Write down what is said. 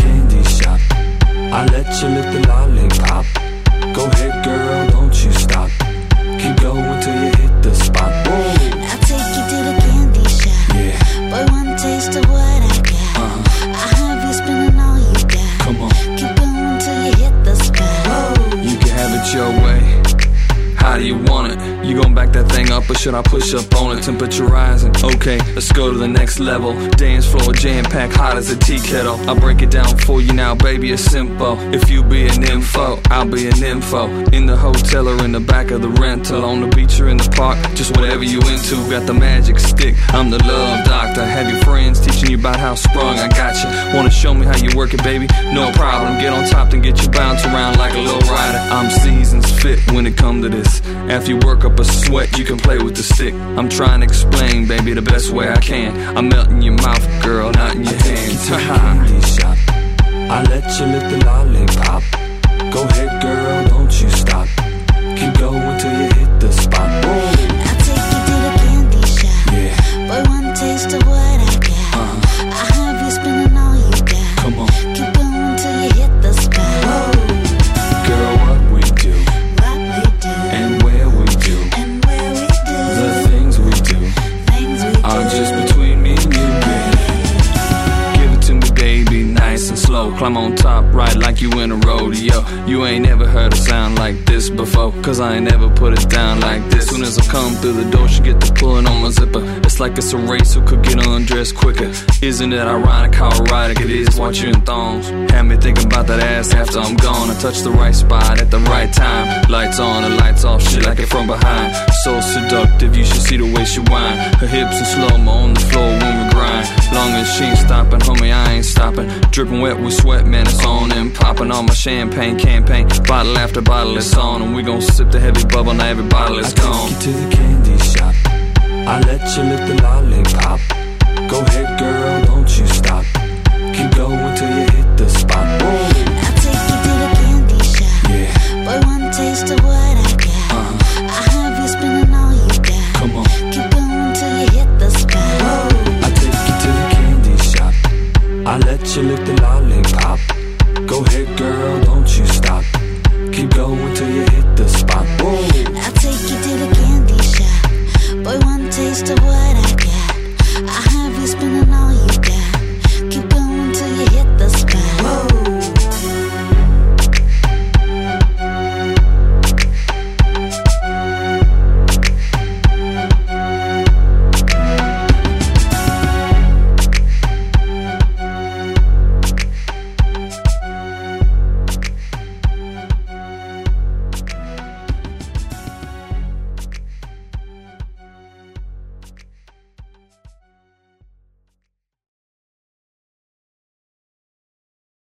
candy shop. I let you lick the lollipop. Go ahead, girl, don't you stop. Keep going till you hit the spot. Whoa. I'll take you to the candy shop. Yeah, Boy, one taste of what I got. uh-huh. I have you spending all you got. Come on. Keep going till you hit the spot. You can have it your way. You gon' back that thing up or should I push up on it? Temperature rising. Okay, let's go to the next level. Dance floor jam packed hot as a tea kettle. I'll break it down for you now, baby. It's simple. If you be an info, I'll be an info. In the hotel or in the back of the rental. On the beach or in the park, just whatever you into. Got the magic stick. I'm the love doctor. Have your friends teaching you about how sprung I got you. Wanna show me how you work it, baby? No problem. Get on top and get you bounce around like a little rider. I'm seasons fit when it come to this. After you work up a sweat, you can play with the stick. I'm trying to explain, baby, the best way I can. I'm melting your mouth, girl, not in your hands. candy shop. I let you lick the lollipop. Go ahead, girl, don't you stop. Keep going till you hit the spot. Whoa. I'll take you to the candy shop. Yeah, Boy, one taste of what I got. uh-huh. I Climb on top, right like you in a rodeo. You ain't never heard a sound like this before. Cause I ain't never put it down like this. Soon as I come through the door, she get to pulling on my zipper. It's like it's a race who could get undressed quicker. Isn't it ironic how erotic it is watching you in thongs? Have me thinking about that ass after I'm gone. I touch the right spot at the right time. Lights on and lights off, shit like it from behind. So seductive, you should see the way she whine. Her hips in slow mo on the floor when we grind. Long as she ain't stopping, homie, I ain't stopping. Dripping wet with sweat, man, it's on and popping on my champagne campaign. Bottle after bottle, it's on, and we gon' sip the heavy bubble. Now every bottle is gone. Take you to the candy shop. I let you lick the lollipop. Go ahead, girl, don't you stop. Keep going till you hit the spot. Whoa. You lick the lollipop. Go ahead,